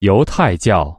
犹太教。